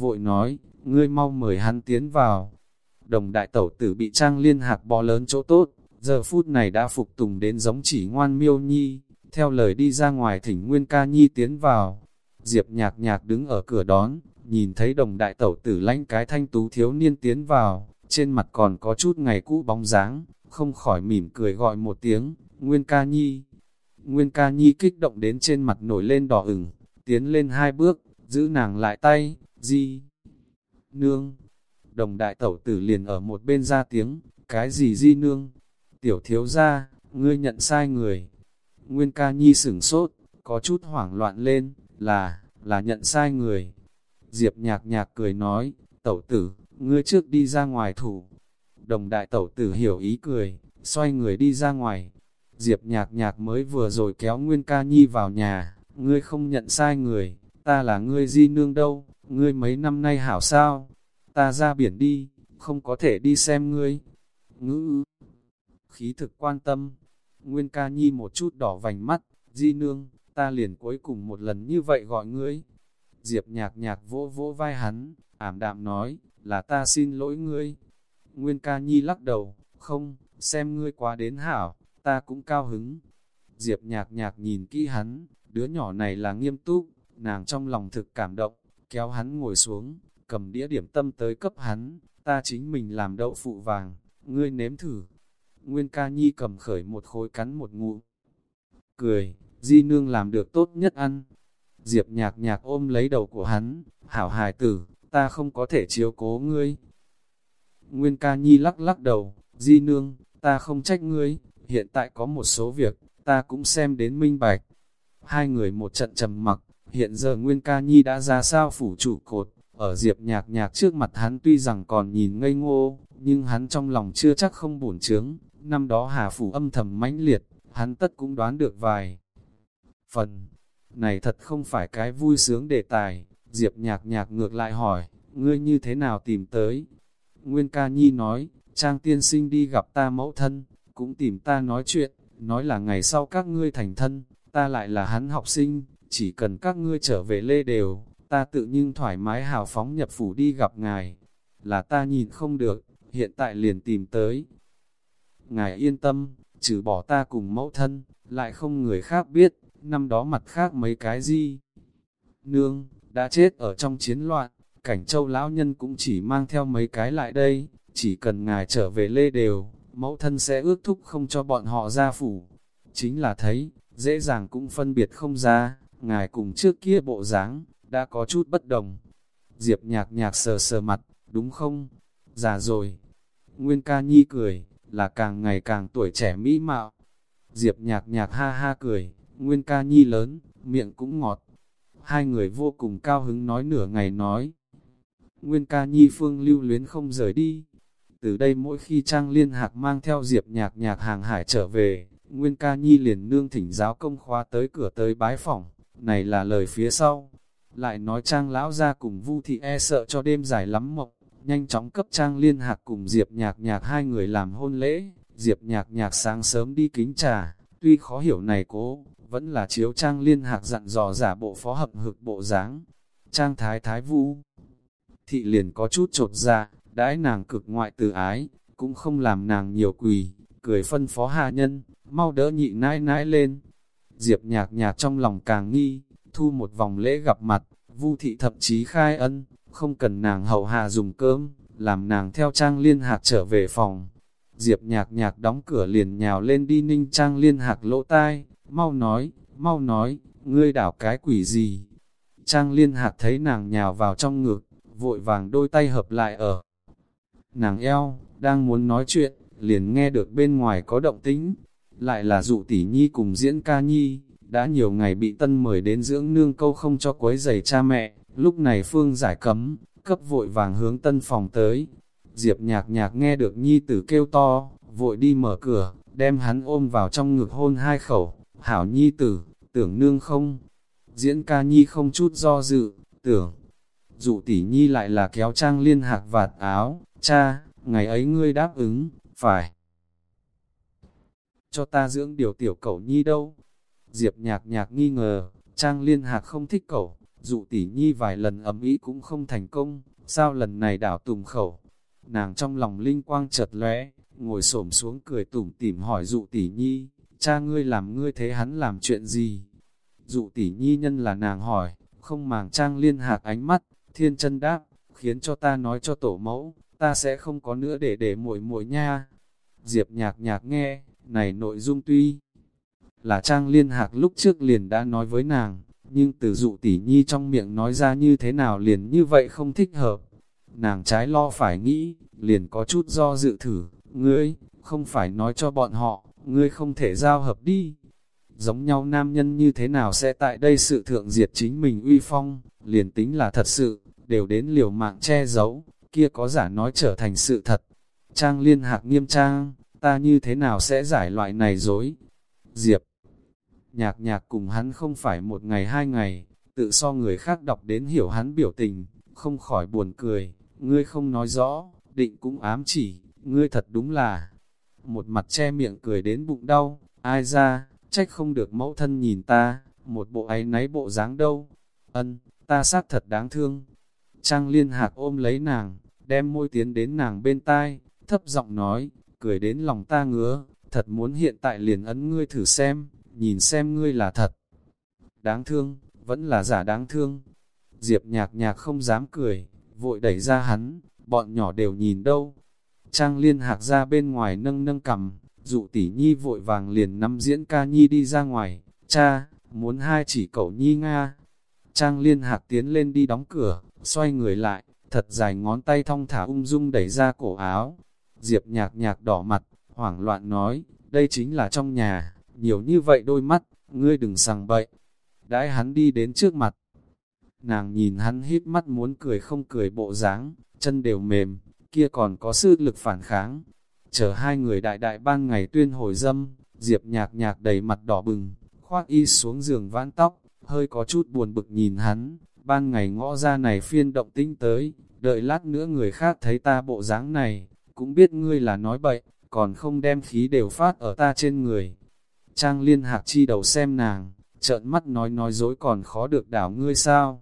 vội nói, ngươi mau mời hắn tiến vào. Đồng đại tẩu tử bị trang liên hạc bò lớn chỗ tốt, giờ phút này đã phục tùng đến giống chỉ ngoan miêu nhi, theo lời đi ra ngoài thỉnh Nguyên ca nhi tiến vào. Diệp nhạc nhạc đứng ở cửa đón, nhìn thấy đồng đại tẩu tử lãnh cái thanh tú thiếu niên tiến vào, trên mặt còn có chút ngày cũ bóng dáng, không khỏi mỉm cười gọi một tiếng, Nguyên ca nhi. Nguyên ca nhi kích động đến trên mặt nổi lên đỏ ửng, tiến lên hai bước, giữ nàng lại tay, di. Nương, đồng đại tẩu tử liền ở một bên ra tiếng, cái gì di nương? Tiểu thiếu ra, ngươi nhận sai người. Nguyên ca nhi sửng sốt, có chút hoảng loạn lên, là, là nhận sai người. Diệp nhạc nhạc cười nói, tẩu tử, ngươi trước đi ra ngoài thủ. Đồng đại tẩu tử hiểu ý cười, xoay người đi ra ngoài. Diệp nhạc nhạc mới vừa rồi kéo Nguyên ca nhi vào nhà, ngươi không nhận sai người, ta là ngươi di nương đâu, ngươi mấy năm nay hảo sao, ta ra biển đi, không có thể đi xem ngươi. Ngữ khí thực quan tâm, Nguyên ca nhi một chút đỏ vành mắt, di nương, ta liền cuối cùng một lần như vậy gọi ngươi. Diệp nhạc nhạc vỗ vỗ vai hắn, ảm đạm nói, là ta xin lỗi ngươi. Nguyên ca nhi lắc đầu, không, xem ngươi quá đến hảo, ta cũng cao hứng. Diệp nhạc nhạc nhìn kỹ hắn, đứa nhỏ này là nghiêm túc, nàng trong lòng thực cảm động, kéo hắn ngồi xuống, cầm đĩa điểm tâm tới cấp hắn, ta chính mình làm đậu phụ vàng, ngươi nếm thử. Nguyên ca nhi cầm khởi một khối cắn một ngụ. Cười, di nương làm được tốt nhất ăn. Diệp nhạc nhạc ôm lấy đầu của hắn, hảo hài tử, ta không có thể chiếu cố ngươi. Nguyên ca nhi lắc lắc đầu, di nương, ta không trách ngươi, hiện tại có một số việc, ta cũng xem đến minh bạch. Hai người một trận trầm mặc, hiện giờ Nguyên ca nhi đã ra sao phủ trụ cột, ở diệp nhạc nhạc trước mặt hắn tuy rằng còn nhìn ngây ngô, nhưng hắn trong lòng chưa chắc không bổn chướng, năm đó hà phủ âm thầm mãnh liệt, hắn tất cũng đoán được vài phần. Này thật không phải cái vui sướng đề tài, diệp nhạc nhạc ngược lại hỏi, ngươi như thế nào tìm tới? Nguyên ca nhi nói, Trang tiên sinh đi gặp ta mẫu thân, cũng tìm ta nói chuyện, nói là ngày sau các ngươi thành thân, ta lại là hắn học sinh, chỉ cần các ngươi trở về lê đều, ta tự nhưng thoải mái hào phóng nhập phủ đi gặp ngài. Là ta nhìn không được, hiện tại liền tìm tới. Ngài yên tâm, trừ bỏ ta cùng mẫu thân, lại không người khác biết, năm đó mặt khác mấy cái gì. Nương, đã chết ở trong chiến loạn, cảnh châu lão nhân cũng chỉ mang theo mấy cái lại đây, chỉ cần ngài trở về lê đều, mẫu thân sẽ ước thúc không cho bọn họ ra phủ. Chính là thấy, dễ dàng cũng phân biệt không ra, ngài cùng trước kia bộ dáng đã có chút bất đồng. Diệp nhạc nhạc sờ sờ mặt, đúng không? Già rồi. Nguyên ca nhi cười, là càng ngày càng tuổi trẻ mỹ mạo. Diệp nhạc nhạc ha ha cười, Nguyên ca nhi lớn, miệng cũng ngọt. Hai người vô cùng cao hứng nói nửa ngày nói. Nguyên ca nhi phương lưu luyến không rời đi, từ đây mỗi khi Trang Liên Hạc mang theo Diệp nhạc nhạc hàng hải trở về, Nguyên ca nhi liền nương thỉnh giáo công khóa tới cửa tới bái phỏng, này là lời phía sau. Lại nói Trang lão ra cùng Vu thị e sợ cho đêm dài lắm mộng, nhanh chóng cấp Trang Liên Hạc cùng Diệp nhạc nhạc hai người làm hôn lễ, Diệp nhạc nhạc sáng sớm đi kính trà, tuy khó hiểu này cố, vẫn là chiếu Trang Liên Hạc dặn dò giả bộ phó hợp hực bộ dáng Trang Thái Thái Vu thị liền có chút trột ra, dạ, đãi nàng cực ngoại từ ái, cũng không làm nàng nhiều quỳ, cười phân phó hạ nhân, mau đỡ nhị nãi nãi lên. Diệp nhạc nhạc trong lòng càng nghi, thu một vòng lễ gặp mặt, vu thị thậm chí khai ân, không cần nàng hậu hạ dùng cơm, làm nàng theo trang liên hạc trở về phòng. Diệp nhạc nhạc đóng cửa liền nhào lên đi ninh trang liên hạc lỗ tai, mau nói, mau nói, ngươi đảo cái quỷ gì. Trang liên hạc thấy nàng nhào vào trong ngực, vội vàng đôi tay hợp lại ở nàng eo, đang muốn nói chuyện, liền nghe được bên ngoài có động tĩnh, lại là dụ tỷ nhi cùng diễn ca nhi, đã nhiều ngày bị tân mời đến dưỡng nương câu không cho quấy giày cha mẹ, lúc này phương giải cấm, cấp vội vàng hướng tân phòng tới. Diệp nhạc nhạc nghe được nhi tử kêu to, vội đi mở cửa, đem hắn ôm vào trong ngực hôn hai khẩu, hảo nhi tử, tưởng nương không. Diễn ca nhi không chút do dự, tưởng, dụ tỷ nhi lại là kéo trang liên hạc vạt áo, Cha, ngày ấy ngươi đáp ứng, phải. Cho ta dưỡng điều tiểu cẩu nhi đâu? Diệp nhạc nhạc nghi ngờ, Trang Liên Hạc không thích cẩu, dụ tỷ nhi vài lần ấm ý cũng không thành công, sao lần này đảo tùng khẩu. Nàng trong lòng linh quang chợt lóe, ngồi xổm xuống cười tủm tỉm hỏi dụ tỷ nhi, cha ngươi làm ngươi thế hắn làm chuyện gì? Dụ tỷ nhi nhân là nàng hỏi, không màng trang liên hạc ánh mắt, thiên chân đáp, khiến cho ta nói cho tổ mẫu, ta sẽ không có nữa để để muội muội nha. Diệp nhạc nhạc nghe, này nội dung tuy là trang liên hạc lúc trước liền đã nói với nàng, nhưng từ dụ tỷ nhi trong miệng nói ra như thế nào liền như vậy không thích hợp. Nàng trái lo phải nghĩ, liền có chút do dự thử, ngươi, không phải nói cho bọn họ, ngươi không thể giao hợp đi. Giống nhau nam nhân như thế nào sẽ tại đây sự thượng diệt chính mình uy phong, liền tính là thật sự, đều đến liều mạng che giấu, kia có giả nói trở thành sự thật. Trang liên hạc nghiêm trang, ta như thế nào sẽ giải loại này dối? Diệp, nhạc nhạc cùng hắn không phải một ngày hai ngày, tự so người khác đọc đến hiểu hắn biểu tình, không khỏi buồn cười, ngươi không nói rõ, định cũng ám chỉ, ngươi thật đúng là, một mặt che miệng cười đến bụng đau, ai ra, trách không được mẫu thân nhìn ta, một bộ ấy náy bộ dáng đâu, ân, ta xác thật đáng thương. Trang liên hạc ôm lấy nàng, đem môi tiến đến nàng bên tai, thấp giọng nói, cười đến lòng ta ngứa, thật muốn hiện tại liền ấn ngươi thử xem, nhìn xem ngươi là thật. Đáng thương, vẫn là giả đáng thương. Diệp nhạc nhạc không dám cười, vội đẩy ra hắn, bọn nhỏ đều nhìn đâu. Trang liên hạc ra bên ngoài nâng nâng cầm, dụ tỷ nhi vội vàng liền nắm diễn ca nhi đi ra ngoài, cha, muốn hai chỉ cậu nhi Nga. Trang liên hạc tiến lên đi đóng cửa, xoay người lại, thật dài ngón tay thong thả ung dung đẩy ra cổ áo. Diệp nhạc nhạc đỏ mặt, hoảng loạn nói, đây chính là trong nhà, nhiều như vậy đôi mắt, ngươi đừng sằng bậy. Đãi hắn đi đến trước mặt. Nàng nhìn hắn hít mắt muốn cười không cười bộ dáng, chân đều mềm, kia còn có sư lực phản kháng. Chờ hai người đại đại ban ngày tuyên hồi dâm, Diệp nhạc nhạc đầy mặt đỏ bừng, khoác y xuống giường vãn tóc, hơi có chút buồn bực nhìn hắn, ban ngày ngõ ra này phiên động tinh tới, đợi lát nữa người khác thấy ta bộ dáng này, cũng biết ngươi là nói bậy, còn không đem khí đều phát ở ta trên người. Trang liên hạc chi đầu xem nàng, trợn mắt nói nói dối còn khó được đảo ngươi sao.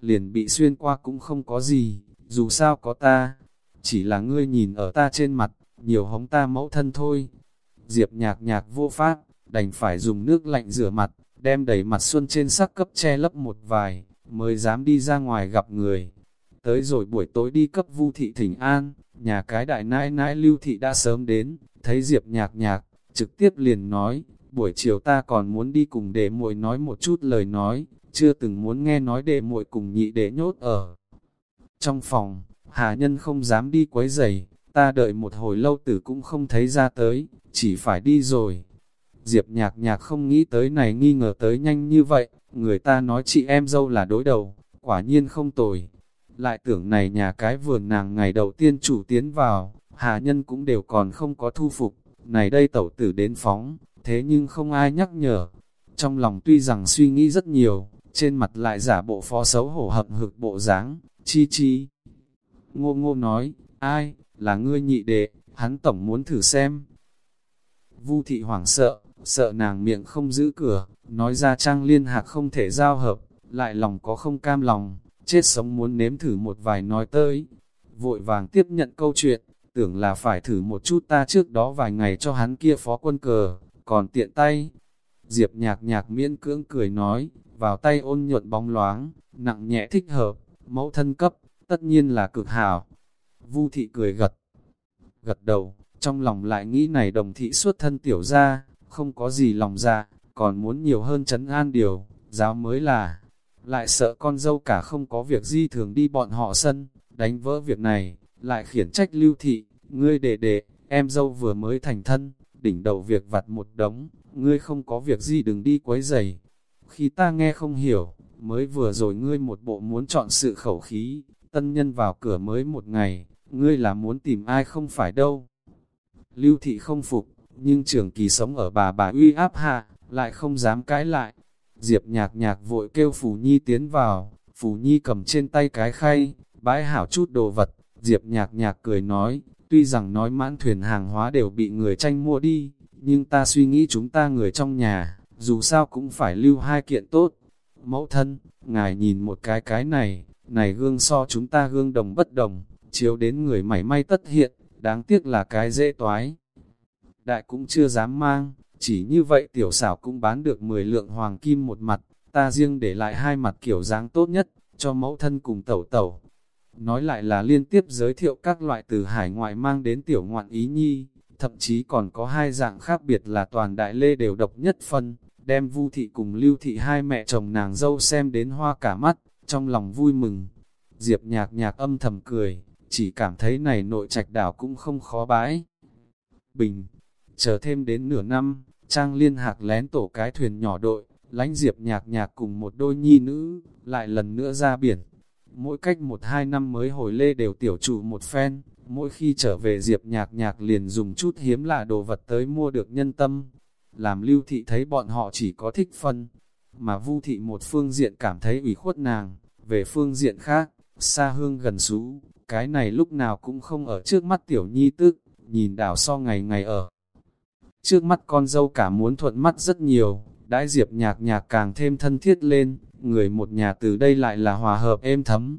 Liền bị xuyên qua cũng không có gì, dù sao có ta, chỉ là ngươi nhìn ở ta trên mặt, nhiều hống ta mẫu thân thôi. Diệp nhạc nhạc vô pháp, đành phải dùng nước lạnh rửa mặt, đem đầy mặt xuân trên sắc cấp che lấp một vài, mới dám đi ra ngoài gặp người. Tới rồi buổi tối đi cấp vu thị thỉnh an, nhà cái đại nãi nãi lưu thị đã sớm đến, thấy Diệp nhạc nhạc, trực tiếp liền nói, buổi chiều ta còn muốn đi cùng để muội nói một chút lời nói, chưa từng muốn nghe nói để muội cùng nhị đệ nhốt ở. Trong phòng, Hà Nhân không dám đi quấy giày, ta đợi một hồi lâu tử cũng không thấy ra tới, chỉ phải đi rồi. Diệp nhạc nhạc không nghĩ tới này nghi ngờ tới nhanh như vậy, người ta nói chị em dâu là đối đầu, quả nhiên không tồi. Lại tưởng này nhà cái vườn nàng ngày đầu tiên chủ tiến vào, hạ Nhân cũng đều còn không có thu phục, này đây tẩu tử đến phóng, thế nhưng không ai nhắc nhở. Trong lòng tuy rằng suy nghĩ rất nhiều, trên mặt lại giả bộ phó xấu hổ hậm hực bộ dáng, chi chi. Ngô ngô nói, ai, là ngươi nhị đệ, hắn tổng muốn thử xem. Vu thị hoảng sợ, sợ nàng miệng không giữ cửa, nói ra trang liên hạc không thể giao hợp, lại lòng có không cam lòng, chết sống muốn nếm thử một vài nói tới. Vội vàng tiếp nhận câu chuyện, tưởng là phải thử một chút ta trước đó vài ngày cho hắn kia phó quân cờ, còn tiện tay. Diệp nhạc nhạc miễn cưỡng cười nói, vào tay ôn nhuận bóng loáng, nặng nhẹ thích hợp, mẫu thân cấp, tất nhiên là cực hảo. Vu thị cười gật, gật đầu, trong lòng lại nghĩ này đồng thị xuất thân tiểu ra, không có gì lòng dạ, còn muốn nhiều hơn chấn an điều, giáo mới là, lại sợ con dâu cả không có việc gì thường đi bọn họ sân, đánh vỡ việc này, lại khiển trách lưu thị, ngươi đệ đệ, em dâu vừa mới thành thân, đỉnh đầu việc vặt một đống, ngươi không có việc gì đừng đi quấy giày. Khi ta nghe không hiểu, mới vừa rồi ngươi một bộ muốn chọn sự khẩu khí, tân nhân vào cửa mới một ngày, ngươi là muốn tìm ai không phải đâu. Lưu thị không phục, nhưng trưởng kỳ sống ở bà bà uy áp hạ, lại không dám cãi lại. Diệp nhạc nhạc vội kêu Phù Nhi tiến vào, Phù Nhi cầm trên tay cái khay, bãi hảo chút đồ vật, Diệp nhạc nhạc cười nói, tuy rằng nói mãn thuyền hàng hóa đều bị người tranh mua đi, nhưng ta suy nghĩ chúng ta người trong nhà, dù sao cũng phải lưu hai kiện tốt. Mẫu thân, ngài nhìn một cái cái này, này gương so chúng ta gương đồng bất đồng, chiếu đến người mảy may tất hiện, đáng tiếc là cái dễ toái. Đại cũng chưa dám mang, chỉ như vậy tiểu xảo cũng bán được 10 lượng hoàng kim một mặt, ta riêng để lại hai mặt kiểu dáng tốt nhất, cho mẫu thân cùng tẩu tẩu. Nói lại là liên tiếp giới thiệu các loại từ hải ngoại mang đến tiểu ngoạn ý nhi, thậm chí còn có hai dạng khác biệt là toàn đại lê đều độc nhất phân, đem vu thị cùng lưu thị hai mẹ chồng nàng dâu xem đến hoa cả mắt, trong lòng vui mừng. Diệp nhạc nhạc âm thầm cười, chỉ cảm thấy này nội trạch đảo cũng không khó bãi. Bình, chờ thêm đến nửa năm, Trang liên hạc lén tổ cái thuyền nhỏ đội, lánh diệp nhạc nhạc cùng một đôi nhi nữ, lại lần nữa ra biển. Mỗi cách một hai năm mới hồi lê đều tiểu trụ một phen, mỗi khi trở về diệp nhạc nhạc liền dùng chút hiếm lạ đồ vật tới mua được nhân tâm. Làm lưu thị thấy bọn họ chỉ có thích phân, mà vu thị một phương diện cảm thấy ủy khuất nàng, về phương diện khác, xa hương gần xú, cái này lúc nào cũng không ở trước mắt tiểu nhi tức, nhìn đảo so ngày ngày ở. Trước mắt con dâu cả muốn thuận mắt rất nhiều, đãi diệp nhạc nhạc càng thêm thân thiết lên, người một nhà từ đây lại là hòa hợp êm thấm.